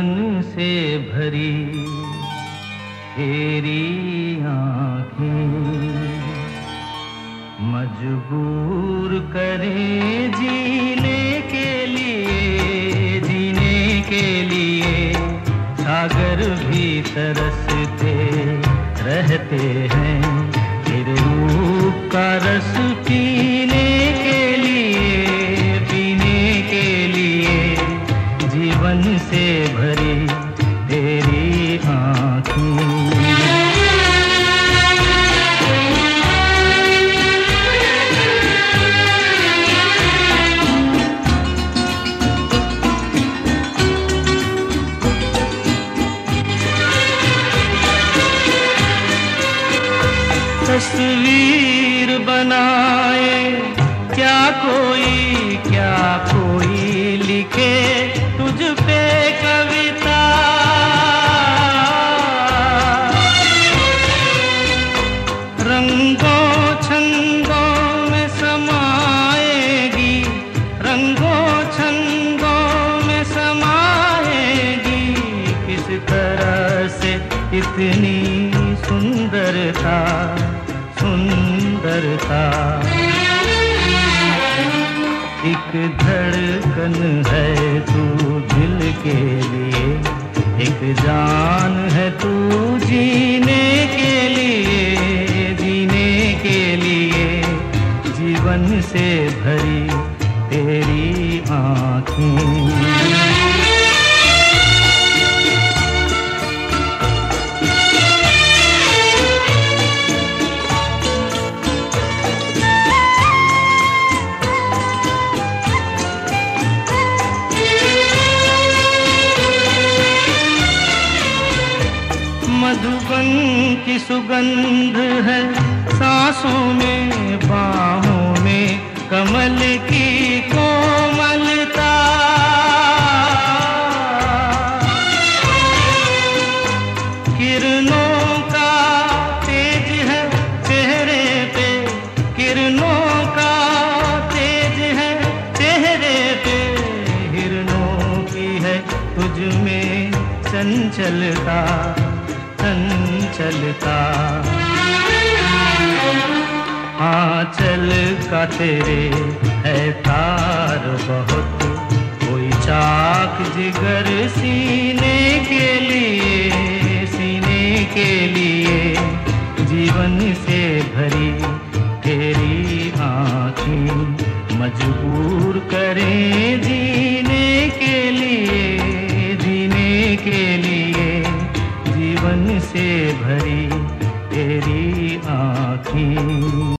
मन से भरी तेरी आँखें। मजबूर करे जीने के लिए, जीने के लिए। सागर भी तरसते रहते हैं तेरे रूप का रस से भरी तेरी आँखें तस्वीर बनाए क्या कोई क्या कोई लिखे तुझ पे? रंगों छंदों में समाएगी। रंगों छंदों में समाएगी। किस तरह से इतनी सुंदरता सुंदरता। एक धड़कन है तू दिल के लिए, एक जान है तू जीने जीवन से भरी तेरी आँखें। मधुबन की सुगंध है। सांसों में, बाहों में कमल की कोमलता। किरणों का तेज है, चेहरे पे किरणों का तेज है, चेहरे पे हिरणों की है, तुझ में चंचलता। चंचलता आंचल का तेरे है तार बहुत। कोई चाक जिगर सीने के लिए, सीने के लिए जीवन से भरी तेरी आँखें मजबूर करें जीने के लिए, जीने के लिए। भरी तेरी आँखें।